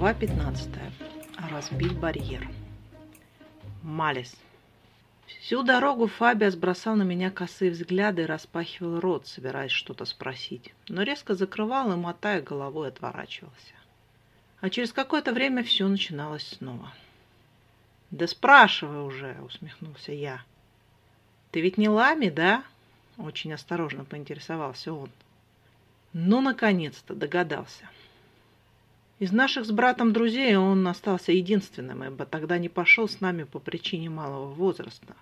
Глава 15. Разбить барьер. Малис. Всю дорогу Фабиас бросал на меня косые взгляды и распахивал рот, собираясь что-то спросить, но резко закрывал и, мотая головой, отворачивался. А через какое-то время все начиналось снова. «Да спрашивай уже!» — усмехнулся я. «Ты ведь не Лами, да?» — очень осторожно поинтересовался он. «Ну, наконец-то догадался!» Из наших с братом друзей он остался единственным, ибо тогда не пошел с нами по причине малого возраста.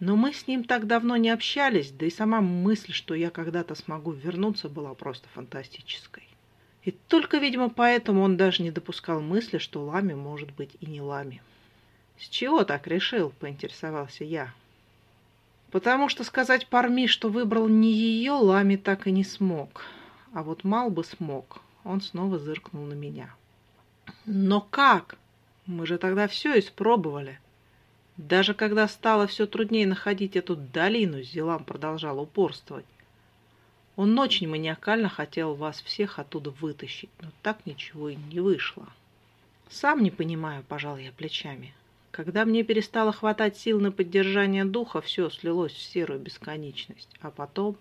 Но мы с ним так давно не общались, да и сама мысль, что я когда-то смогу вернуться, была просто фантастической. И только, видимо, поэтому он даже не допускал мысли, что Лами может быть и не Лами. «С чего так решил?» – поинтересовался я. «Потому что сказать Парми, что выбрал не ее, Лами так и не смог. А вот Мал бы смог. Он снова зыркнул на меня. «Но как? Мы же тогда все испробовали. Даже когда стало все труднее находить эту долину, Зелам продолжал упорствовать. Он очень маниакально хотел вас всех оттуда вытащить, но так ничего и не вышло. Сам не понимаю, пожал я плечами. Когда мне перестало хватать сил на поддержание духа, все слилось в серую бесконечность. А потом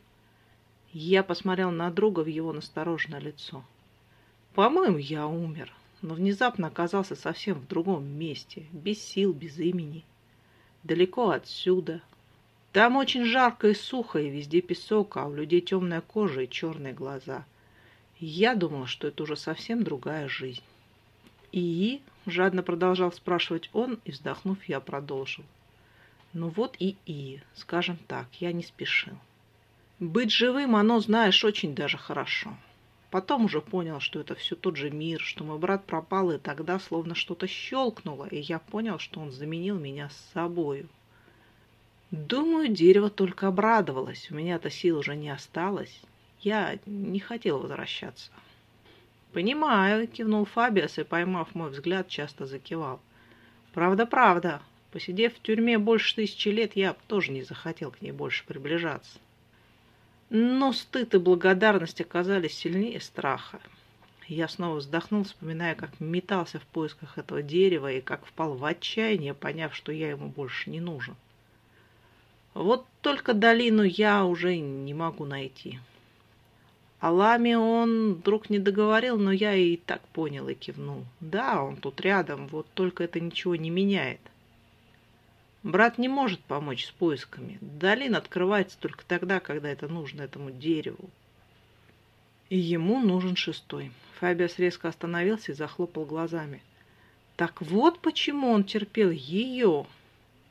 я посмотрел на друга в его настороженное лицо. По-моему, я умер, но внезапно оказался совсем в другом месте, без сил, без имени, далеко отсюда. Там очень жарко и сухо, и везде песок, а у людей темная кожа и черные глаза. я думал, что это уже совсем другая жизнь. «И?» — жадно продолжал спрашивать он, и, вздохнув, я продолжил. «Ну вот и и, скажем так, я не спешил. Быть живым, оно, знаешь, очень даже хорошо. Потом уже понял, что это все тот же мир, что мой брат пропал, и тогда словно что-то щелкнуло, и я понял, что он заменил меня с собою. Думаю, дерево только обрадовалось. У меня-то сил уже не осталось. Я не хотел возвращаться. «Понимаю», — кивнул Фабиас и, поймав мой взгляд, часто закивал. «Правда, правда. Посидев в тюрьме больше тысячи лет, я тоже не захотел к ней больше приближаться. Но стыд и благодарность оказались сильнее страха. Я снова вздохнул, вспоминая, как метался в поисках этого дерева и как впал в отчаяние, поняв, что я ему больше не нужен. Вот только долину я уже не могу найти. О ламе он вдруг не договорил, но я и так понял и кивнул. Да, он тут рядом, вот только это ничего не меняет. Брат не может помочь с поисками. Долина открывается только тогда, когда это нужно этому дереву. И ему нужен шестой. Фабиас резко остановился и захлопал глазами. Так вот почему он терпел ее.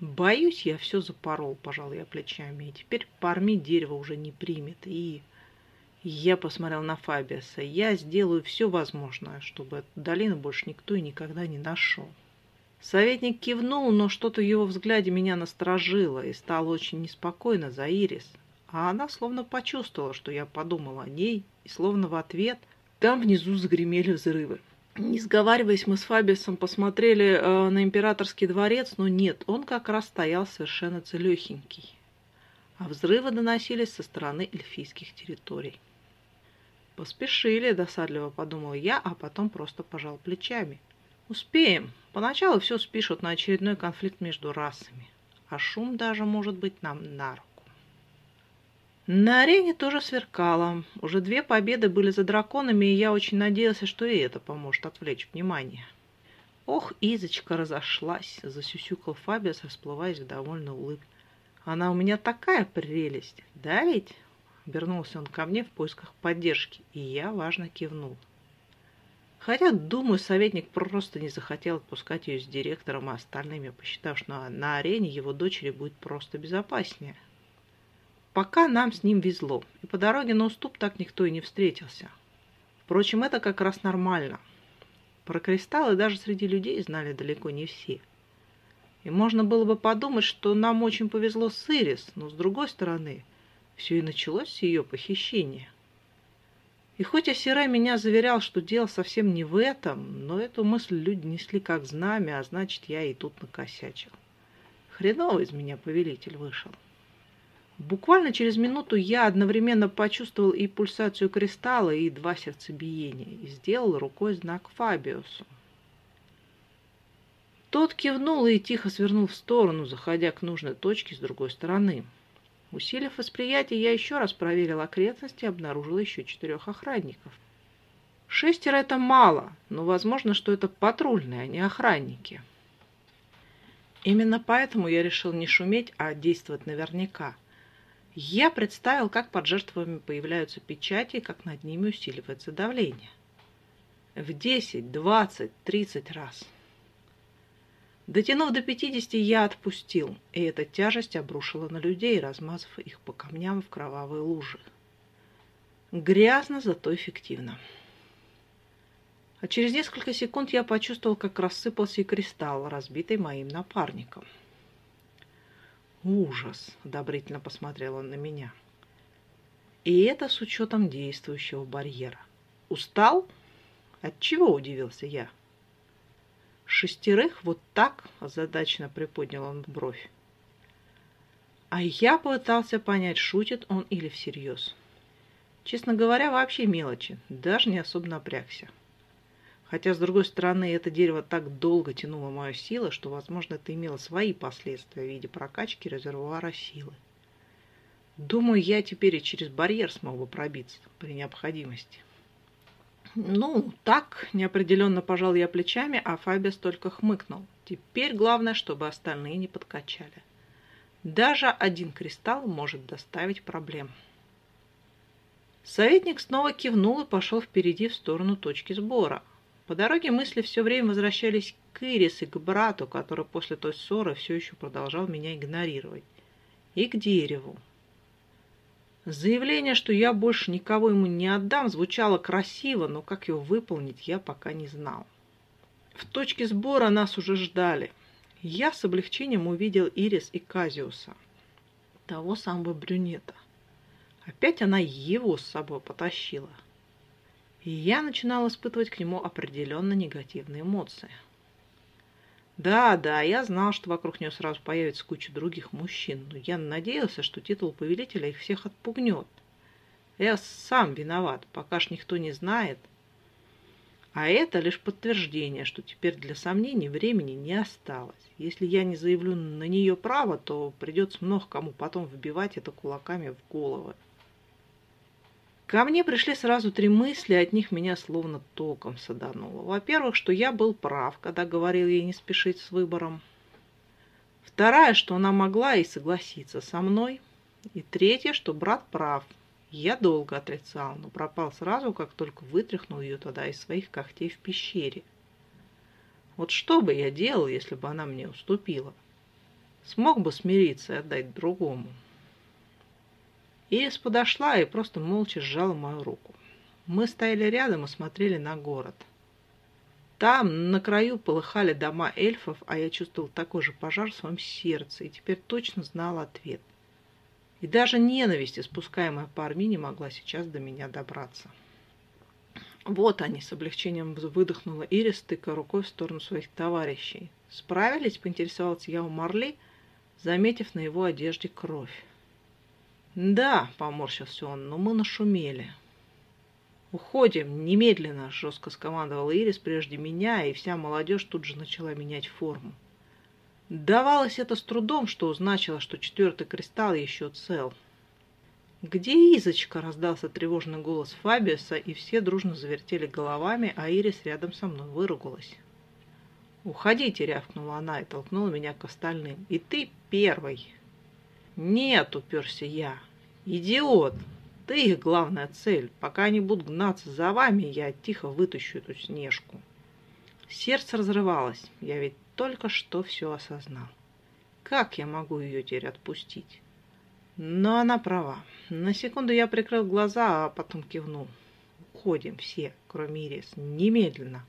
Боюсь, я все запорол, пожал я плечами. И теперь парми дерево уже не примет. И я посмотрел на Фабиаса. Я сделаю все возможное, чтобы эту долину больше никто и никогда не нашел. Советник кивнул, но что-то в его взгляде меня насторожило и стало очень неспокойно за Ирис. А она словно почувствовала, что я подумал о ней, и словно в ответ там внизу загремели взрывы. Не сговариваясь, мы с Фабиусом посмотрели э, на императорский дворец, но нет, он как раз стоял совершенно целехенький. А взрывы доносились со стороны эльфийских территорий. «Поспешили», — досадливо подумал я, а потом просто пожал плечами. Успеем. Поначалу все спишут на очередной конфликт между расами. А шум даже может быть нам на руку. На арене тоже сверкало. Уже две победы были за драконами, и я очень надеялся, что и это поможет отвлечь внимание. Ох, Изочка разошлась, засюсюкал Фабиас, расплываясь в довольной улыбке. Она у меня такая прелесть, да ведь? Вернулся он ко мне в поисках поддержки, и я важно кивнул. Хотя, думаю, советник просто не захотел отпускать ее с директором и остальными, посчитав, что на арене его дочери будет просто безопаснее. Пока нам с ним везло, и по дороге на уступ так никто и не встретился. Впрочем, это как раз нормально. Про кристаллы даже среди людей знали далеко не все. И можно было бы подумать, что нам очень повезло с Ирис, но с другой стороны, все и началось с ее похищения. И хоть Асирай меня заверял, что дело совсем не в этом, но эту мысль люди несли как знамя, а значит, я и тут накосячил. Хреново из меня повелитель вышел. Буквально через минуту я одновременно почувствовал и пульсацию кристалла, и два сердцебиения, и сделал рукой знак Фабиусу. Тот кивнул и тихо свернул в сторону, заходя к нужной точке с другой стороны. Усилив восприятие, я еще раз проверил окрестности и обнаружил еще четырех охранников. Шестеро — это мало, но возможно, что это патрульные, а не охранники. Именно поэтому я решил не шуметь, а действовать наверняка. Я представил, как под жертвами появляются печати и как над ними усиливается давление. В 10, 20, 30 раз. Дотянув до 50, я отпустил, и эта тяжесть обрушила на людей, размазав их по камням в кровавые лужи. Грязно, зато эффективно. А через несколько секунд я почувствовал, как рассыпался и кристалл, разбитый моим напарником. «Ужас!» — одобрительно посмотрел он на меня. И это с учетом действующего барьера. «Устал?» «Отчего?» — удивился я. «Шестерых вот так?» — озадаченно приподнял он бровь. А я пытался понять, шутит он или всерьез. Честно говоря, вообще мелочи, даже не особо напрягся. Хотя, с другой стороны, это дерево так долго тянуло мою силу, что, возможно, это имело свои последствия в виде прокачки резервуара силы. Думаю, я теперь и через барьер смог бы пробиться при необходимости. Ну, так, неопределенно пожал я плечами, а Фабиас только хмыкнул. Теперь главное, чтобы остальные не подкачали. Даже один кристалл может доставить проблем. Советник снова кивнул и пошел впереди в сторону точки сбора. По дороге мысли все время возвращались к Ирис и к брату, который после той ссоры все еще продолжал меня игнорировать, и к дереву. Заявление, что я больше никого ему не отдам, звучало красиво, но как его выполнить, я пока не знал. В точке сбора нас уже ждали. Я с облегчением увидел Ирис и Казиуса, того самого брюнета. Опять она его с собой потащила и я начинал испытывать к нему определенно негативные эмоции. Да, да, я знал, что вокруг нее сразу появится куча других мужчин, но я надеялся, что титул повелителя их всех отпугнет. Я сам виноват, пока ж никто не знает. А это лишь подтверждение, что теперь для сомнений времени не осталось. Если я не заявлю на нее право, то придется много кому потом вбивать это кулаками в головы. Ко мне пришли сразу три мысли, от них меня словно током садануло. Во-первых, что я был прав, когда говорил ей не спешить с выбором. Вторая, что она могла и согласиться со мной. И третья, что брат прав. Я долго отрицал, но пропал сразу, как только вытряхнул ее тогда из своих когтей в пещере. Вот что бы я делал, если бы она мне уступила? Смог бы смириться и отдать другому. Ирис подошла и просто молча сжала мою руку. Мы стояли рядом и смотрели на город. Там, на краю, полыхали дома эльфов, а я чувствовал такой же пожар в своем сердце и теперь точно знал ответ. И даже ненависть, испускаемая по армии, не могла сейчас до меня добраться. Вот они, с облегчением выдохнула Ирис, тыкая рукой в сторону своих товарищей. Справились, поинтересовался я у Марли, заметив на его одежде кровь. «Да», — поморщился он, — «но мы нашумели». «Уходим немедленно», — жестко скомандовал Ирис прежде меня, и вся молодежь тут же начала менять форму. Давалось это с трудом, что значило, что четвертый кристалл еще цел. «Где Изочка?» — раздался тревожный голос Фабиуса, и все дружно завертели головами, а Ирис рядом со мной выругалась. «Уходите!» — рявкнула она и толкнула меня к остальным. «И ты первый!» «Нет!» — уперся я. «Идиот! Ты их главная цель. Пока они будут гнаться за вами, я тихо вытащу эту снежку». Сердце разрывалось. Я ведь только что все осознал. Как я могу ее теперь отпустить? Но она права. На секунду я прикрыл глаза, а потом кивнул. Уходим все, кроме Ирис. Немедленно.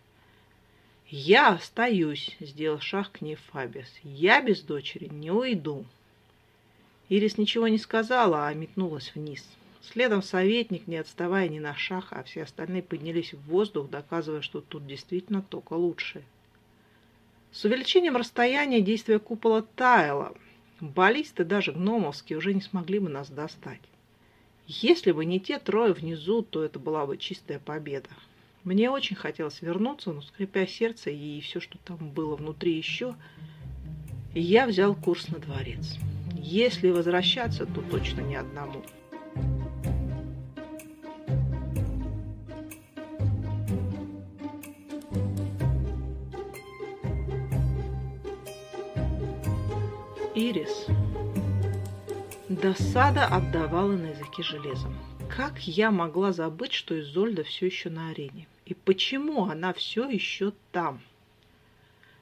Я остаюсь, сделал шаг к ней Фабис. Я без дочери не уйду. Ирис ничего не сказала, а метнулась вниз. Следом советник, не отставая ни на шаг, а все остальные поднялись в воздух, доказывая, что тут действительно только лучшее. С увеличением расстояния действие купола таяло. Баллисты, даже гномовские, уже не смогли бы нас достать. Если бы не те трое внизу, то это была бы чистая победа. Мне очень хотелось вернуться, но скрипя сердце и все, что там было внутри еще, я взял курс на дворец. Если возвращаться, то точно не одному. Ирис. Досада отдавала на языке железом. Как я могла забыть, что Изольда все еще на арене? И почему она все еще там?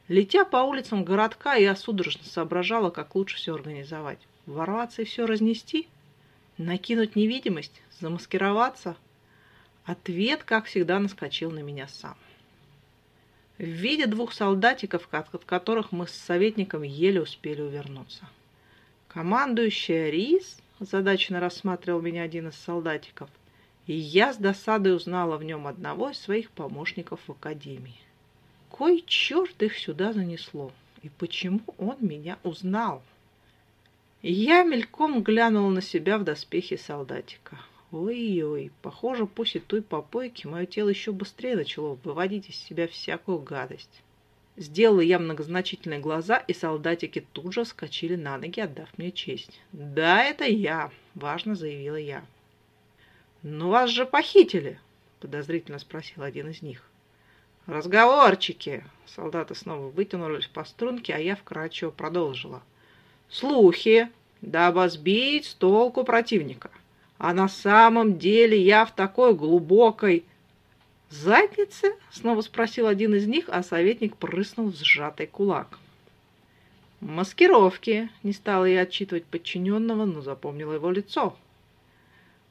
Летя по улицам городка, я судорожно соображала, как лучше все организовать. Ворваться и все разнести? Накинуть невидимость? Замаскироваться? Ответ, как всегда, наскочил на меня сам. В виде двух солдатиков, от которых мы с советником еле успели увернуться. Командующая Рис озадаченно рассматривал меня один из солдатиков, и я с досадой узнала в нем одного из своих помощников в академии. Кой черт их сюда занесло? И почему он меня узнал? Я мельком глянула на себя в доспехе солдатика. Ой-ой, похоже, после той попойки мое тело еще быстрее начало выводить из себя всякую гадость. Сделала я многозначительные глаза, и солдатики тут же вскочили на ноги, отдав мне честь. «Да, это я», — важно заявила я. «Но вас же похитили», — подозрительно спросил один из них. «Разговорчики!» Солдаты снова вытянулись по струнке, а я вкратчиво продолжила. «Слухи, дабы сбить с толку противника. А на самом деле я в такой глубокой «Задницы?» — снова спросил один из них, а советник прыснул в сжатый кулак. «Маскировки!» — не стала я отчитывать подчиненного, но запомнила его лицо.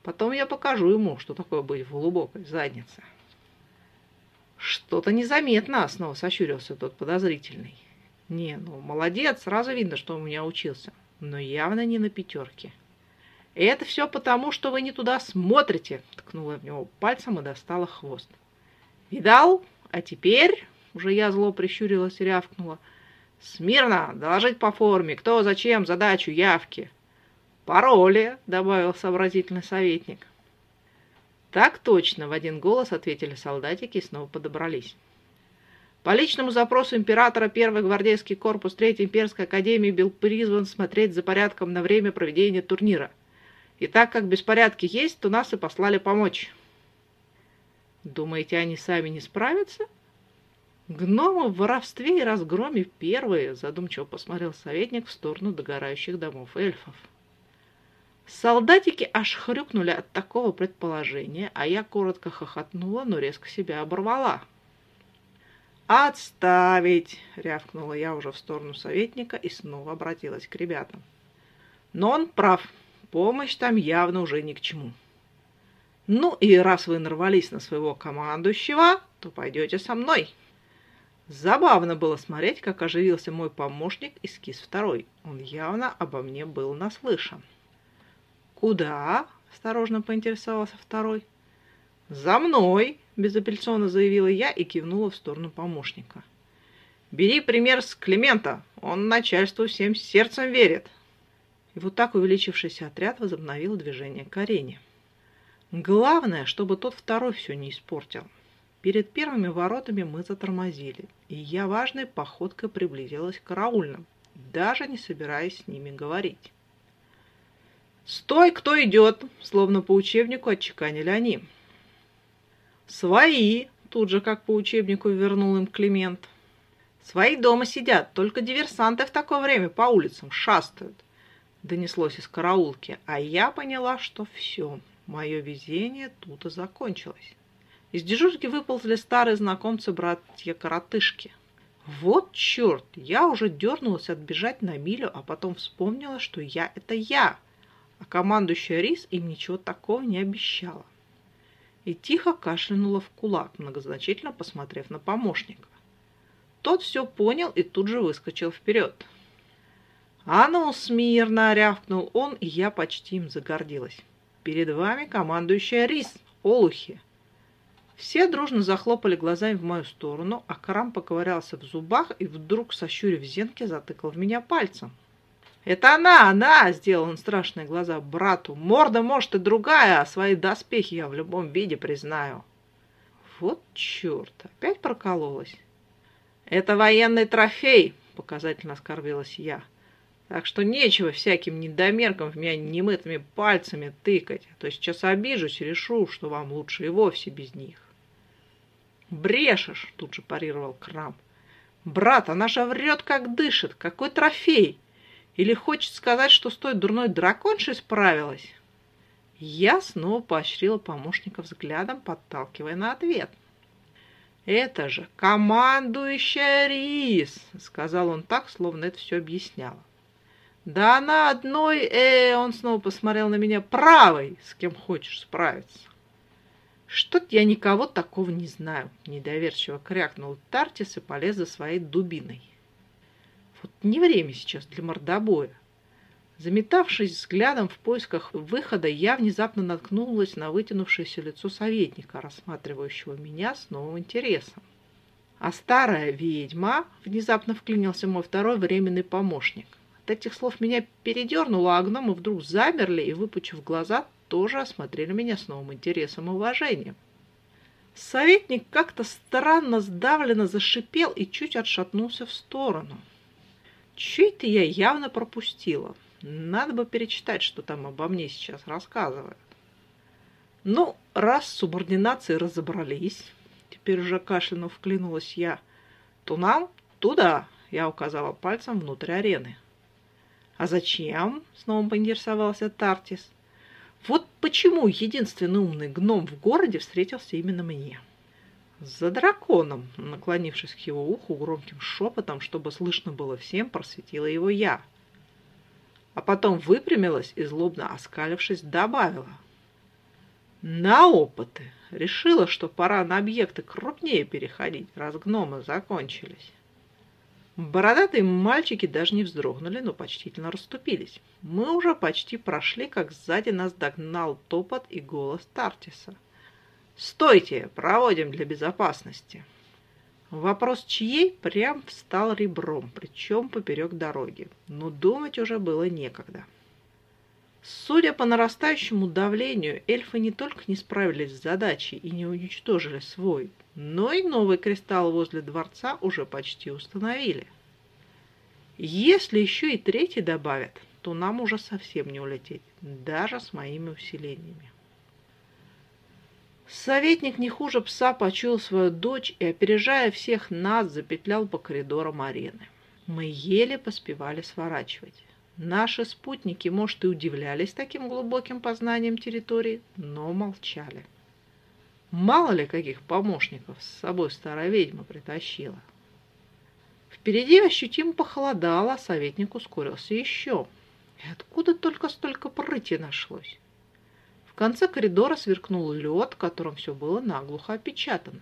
Потом я покажу ему, что такое быть в глубокой заднице. «Что-то незаметно!» — снова сощурился тот подозрительный. «Не, ну, молодец, сразу видно, что у меня учился, но явно не на пятерке». «Это все потому, что вы не туда смотрите!» — ткнула в него пальцем и достала хвост. «Видал? А теперь...» — уже я зло прищурилась и рявкнула. «Смирно! Доложить по форме. Кто, зачем, задачу, явки». «Пароли!» — добавил сообразительный советник. «Так точно!» — в один голос ответили солдатики и снова подобрались. По личному запросу императора Первый гвардейский корпус Третьей имперской академии был призван смотреть за порядком на время проведения турнира. И так как беспорядки есть, то нас и послали помочь. Думаете, они сами не справятся? Гномы в воровстве и разгроме первые, задумчиво посмотрел советник в сторону догорающих домов эльфов. Солдатики аж хрюкнули от такого предположения, а я коротко хохотнула, но резко себя оборвала. «Отставить!» — рявкнула я уже в сторону советника и снова обратилась к ребятам. Но он прав, помощь там явно уже ни к чему. Ну и раз вы нарвались на своего командующего, то пойдете со мной. Забавно было смотреть, как оживился мой помощник эскиз второй. Он явно обо мне был наслышан. «Куда?» – осторожно поинтересовался второй. «За мной!» – безапелляционно заявила я и кивнула в сторону помощника. «Бери пример с Климента, он начальству всем сердцем верит». И вот так увеличившийся отряд возобновил движение к арене. Главное, чтобы тот второй все не испортил. Перед первыми воротами мы затормозили, и я важной походкой приблизилась к караульным, даже не собираясь с ними говорить. «Стой, кто идет!» — словно по учебнику отчеканили они. «Свои!» — тут же, как по учебнику, вернул им Климент. «Свои дома сидят, только диверсанты в такое время по улицам шастают!» — донеслось из караулки, а я поняла, что все, Мое везение тут и закончилось. Из дежурки выползли старые знакомцы братья-коротышки. Вот черт, я уже дернулась отбежать на милю, а потом вспомнила, что я – это я, а командующая Рис им ничего такого не обещала. И тихо кашлянула в кулак, многозначительно посмотрев на помощника. Тот все понял и тут же выскочил вперед. «А ну, смирно!» – рявкнул он, и я почти им загордилась. Перед вами командующая Рис, Олухи. Все дружно захлопали глазами в мою сторону, а Карам поковырялся в зубах и вдруг, сощурив зенки, затыкал в меня пальцем. «Это она, она!» — сделал он страшные глаза брату. «Морда, может, и другая, а свои доспехи я в любом виде признаю». Вот черт, опять прокололась. «Это военный трофей!» — показательно оскорбилась я. «Так что нечего всяким недомеркам в меня немытыми пальцами тыкать, а то сейчас обижусь и решу, что вам лучше и вовсе без них». «Брешешь!» — тут же парировал Крам. «Брат, она же врет, как дышит. Какой трофей? Или хочет сказать, что с той дурной драконшей справилась?» Я снова поощрила помощника взглядом, подталкивая на ответ. «Это же командующая Рис!» — сказал он так, словно это все объясняло. «Да она одной, э, он снова посмотрел на меня, правой, с кем хочешь справиться». «Что-то я никого такого не знаю», — недоверчиво крякнул Тартис и полез за своей дубиной. «Вот не время сейчас для мордобоя. Заметавшись взглядом в поисках выхода, я внезапно наткнулась на вытянувшееся лицо советника, рассматривающего меня с новым интересом. А старая ведьма, внезапно вклинился мой второй временный помощник. От этих слов меня передернуло, а гномы вдруг замерли и, выпучив глаза, тоже осмотрели меня с новым интересом и уважением. Советник как-то странно сдавленно зашипел и чуть отшатнулся в сторону. Чуть-то я явно пропустила. Надо бы перечитать, что там обо мне сейчас рассказывают. Ну, раз с субординацией разобрались, теперь уже кашлянув вклинулась я, то нам туда, я указала пальцем внутрь арены. А зачем? Снова поинтересовался Тартис. Вот почему единственный умный гном в городе встретился именно мне. За драконом, наклонившись к его уху громким шепотом, чтобы слышно было всем, просветила его я – а потом выпрямилась и, злобно оскалившись, добавила. На опыты. Решила, что пора на объекты крупнее переходить, раз гномы закончились. Бородатые мальчики даже не вздрогнули, но почтительно расступились. Мы уже почти прошли, как сзади нас догнал топот и голос Тартиса. «Стойте! Проводим для безопасности!» Вопрос чьей прям встал ребром, причем поперек дороги, но думать уже было некогда. Судя по нарастающему давлению, эльфы не только не справились с задачей и не уничтожили свой, но и новый кристалл возле дворца уже почти установили. Если еще и третий добавят, то нам уже совсем не улететь, даже с моими усилениями. Советник не хуже пса почуял свою дочь и, опережая всех нас, запетлял по коридорам арены. Мы еле поспевали сворачивать. Наши спутники, может, и удивлялись таким глубоким познанием территории, но молчали. Мало ли каких помощников с собой старая ведьма притащила. Впереди ощутимо похолодало, а советник ускорился еще. И откуда только столько прыти нашлось? Конце коридора сверкнул лед, которым все было наглухо опечатано.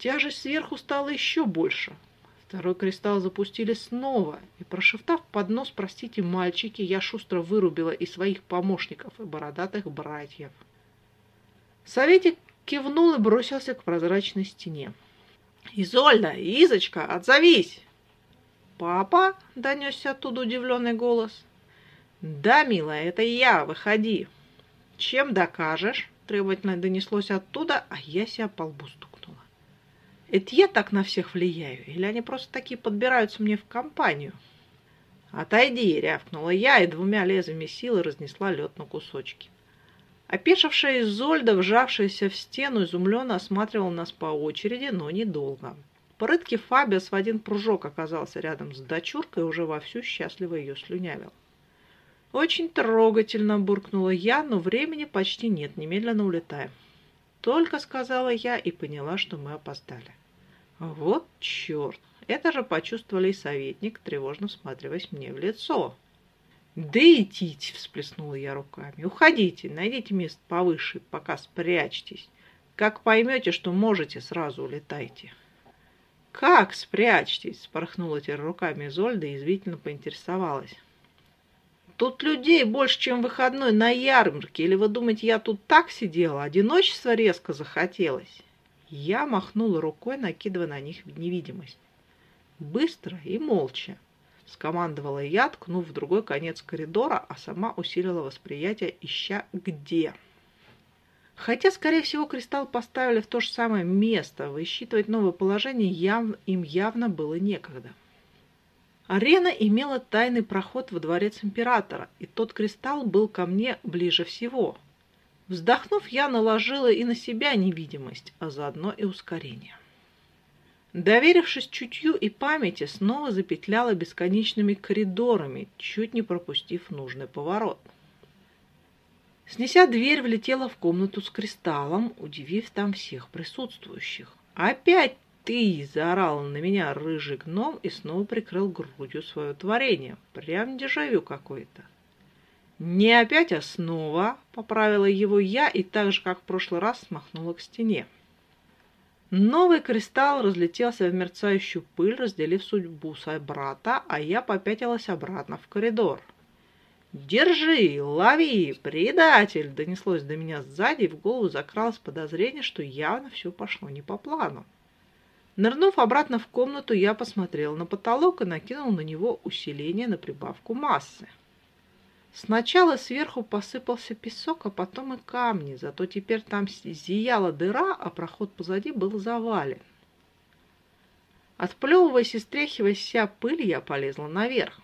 Тяжесть сверху стала еще больше. Второй кристалл запустили снова, и, прошептав под нос «Простите, мальчики», я шустро вырубила и своих помощников, и бородатых братьев. Советик кивнул и бросился к прозрачной стене. «Изольда! Изочка, отзовись!» «Папа?» — донесся оттуда удивленный голос. «Да, милая, это я, выходи!» «Чем докажешь?» – требовательно донеслось оттуда, а я себя по лбу стукнула. «Это я так на всех влияю? Или они просто такие подбираются мне в компанию?» «Отойди!» – рявкнула я и двумя лезвиями силы разнесла лед на кусочки. Опешившая Изольда, вжавшаяся в стену, изумленно осматривала нас по очереди, но недолго. Прыткий Фабиас в один прыжок оказался рядом с дочуркой и уже вовсю счастливо ее слюнявил. Очень трогательно буркнула я, но времени почти нет, немедленно улетаем. Только сказала я и поняла, что мы опоздали. Вот черт! Это же почувствовали и советник, тревожно всматриваясь мне в лицо. «Да идите!» – всплеснула я руками. «Уходите, найдите место повыше, пока спрячьтесь. Как поймете, что можете, сразу улетайте». «Как спрячьтесь?» – спорхнула теперь руками Зольда и извительно поинтересовалась. Тут людей больше, чем выходной на ярмарке. Или вы думаете, я тут так сидела? Одиночество резко захотелось. Я махнула рукой, накидывая на них невидимость. Быстро и молча. Скомандовала я, ткнув в другой конец коридора, а сама усилила восприятие, ища где. Хотя, скорее всего, кристалл поставили в то же самое место, высчитывать новое положение яв... им явно было некогда. Арена имела тайный проход во дворец императора, и тот кристалл был ко мне ближе всего. Вздохнув, я наложила и на себя невидимость, а заодно и ускорение. Доверившись чутью и памяти, снова запетляла бесконечными коридорами, чуть не пропустив нужный поворот. Снеся дверь, влетела в комнату с кристаллом, удивив там всех присутствующих. «Опять ты!» – заорал на меня рыжий гном и снова прикрыл грудью свое творение. Прям дежавю какой-то. «Не опять, а снова!» – поправила его я и так же, как в прошлый раз, смахнула к стене. Новый кристалл разлетелся в мерцающую пыль, разделив судьбу брата, а я попятилась обратно в коридор. «Держи, лови, предатель!» Донеслось до меня сзади, и в голову закралось подозрение, что явно все пошло не по плану. Нырнув обратно в комнату, я посмотрел на потолок и накинул на него усиление на прибавку массы. Сначала сверху посыпался песок, а потом и камни, зато теперь там зияла дыра, а проход позади был завален. Отплевываясь и стряхивая вся пыль, я полезла наверх.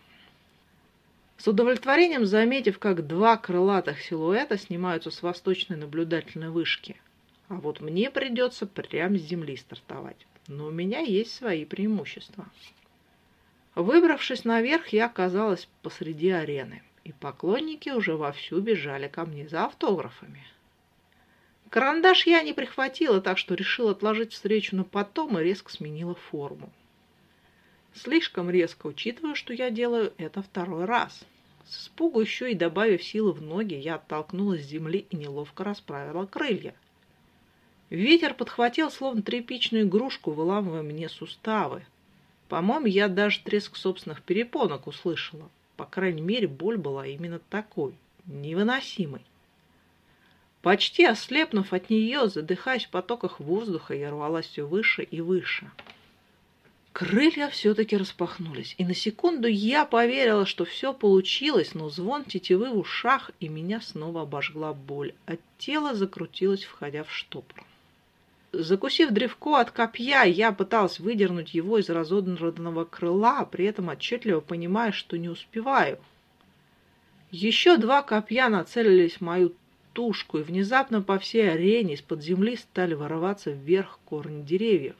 С удовлетворением заметив, как два крылатых силуэта снимаются с восточной наблюдательной вышки. А вот мне придется прямо с земли стартовать. Но у меня есть свои преимущества. Выбравшись наверх, я оказалась посреди арены, и поклонники уже вовсю бежали ко мне за автографами. Карандаш я не прихватила, так что решила отложить встречу на потом и резко сменила форму. Слишком резко, учитывая, что я делаю это второй раз. С испугу еще и добавив силы в ноги, я оттолкнулась с земли и неловко расправила крылья. Ветер подхватил, словно тряпичную игрушку, выламывая мне суставы. По-моему, я даже треск собственных перепонок услышала. По крайней мере, боль была именно такой, невыносимой. Почти ослепнув от нее, задыхаясь в потоках воздуха, я рвалась все выше и выше. Крылья все-таки распахнулись, и на секунду я поверила, что все получилось, но звон тетивы в ушах, и меня снова обожгла боль, а тело закрутилось, входя в штопор. Закусив древко от копья, я пыталась выдернуть его из разодранного крыла, при этом отчетливо понимая, что не успеваю. Еще два копья нацелились в мою тушку, и внезапно по всей арене из-под земли стали вырываться вверх корни деревьев.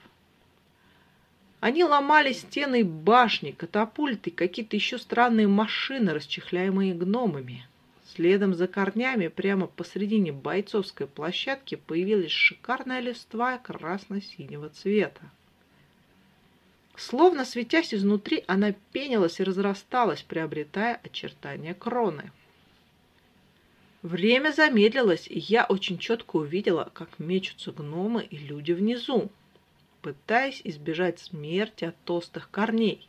Они ломали стены башни, катапульты, какие-то еще странные машины, расчехляемые гномами. Следом за корнями прямо посредине бойцовской площадки появилась шикарная листва красно-синего цвета. Словно светясь изнутри, она пенилась и разрасталась, приобретая очертания кроны. Время замедлилось, и я очень четко увидела, как мечутся гномы и люди внизу пытаясь избежать смерти от толстых корней.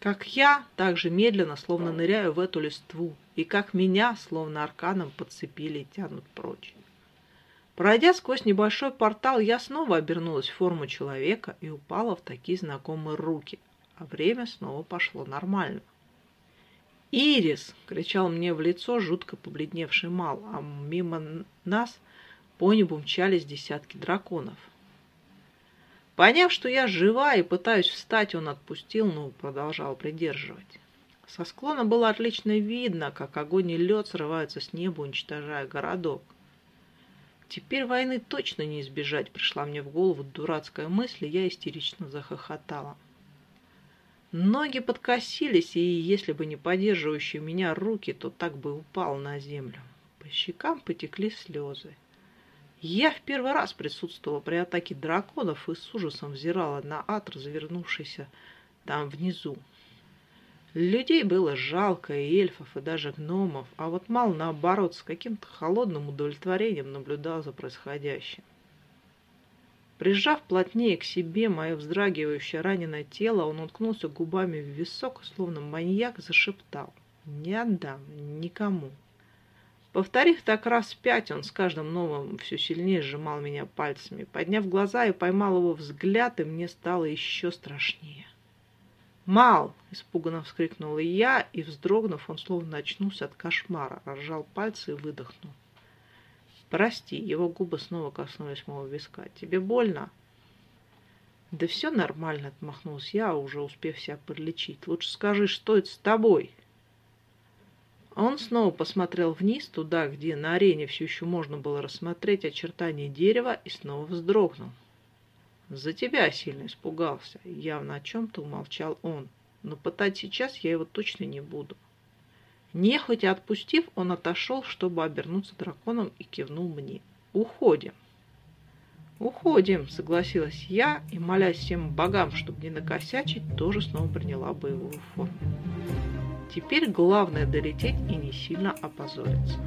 Как я, так же медленно, словно ныряю в эту листву, и как меня, словно арканом, подцепили и тянут прочь. Пройдя сквозь небольшой портал, я снова обернулась в форму человека и упала в такие знакомые руки, а время снова пошло нормально. «Ирис!» — кричал мне в лицо жутко побледневший Мал, а мимо нас по небу мчались десятки драконов. Поняв, что я жива и пытаюсь встать, он отпустил, но продолжал придерживать. Со склона было отлично видно, как огонь и лед срываются с неба, уничтожая городок. Теперь войны точно не избежать, пришла мне в голову дурацкая мысль, и я истерично захохотала. Ноги подкосились, и если бы не поддерживающие меня руки, то так бы упал на землю. По щекам потекли слезы. Я в первый раз присутствовала при атаке драконов и с ужасом взирала на ад, развернувшийся там внизу. Людей было жалко, и эльфов, и даже гномов, а вот Мал, наоборот, с каким-то холодным удовлетворением наблюдал за происходящим. Прижав плотнее к себе мое вздрагивающее раненое тело, он уткнулся губами в висок, словно маньяк зашептал «Не отдам никому». Повторив так раз пять, он с каждым новым все сильнее сжимал меня пальцами. Подняв глаза и поймал его взгляд, и мне стало еще страшнее. «Мал!» — испуганно вскрикнула я, и, вздрогнув, он словно очнулся от кошмара, разжал пальцы и выдохнул. Прости, его губы снова коснулись моего виска. Тебе больно? Да все нормально, отмахнулась я, уже успев себя подлечить. Лучше скажи, что это с тобой? Он снова посмотрел вниз, туда, где на арене все еще можно было рассмотреть очертания дерева, и снова вздрогнул. «За тебя сильно испугался», — явно о чем-то умолчал он. «Но пытать сейчас я его точно не буду». Нехотя отпустив, он отошел, чтобы обернуться драконом и кивнул мне. «Уходим». «Уходим», — согласилась я и, молясь всем богам, чтобы не накосячить, тоже снова приняла боевую форму. Теперь главное долететь и не сильно опозориться.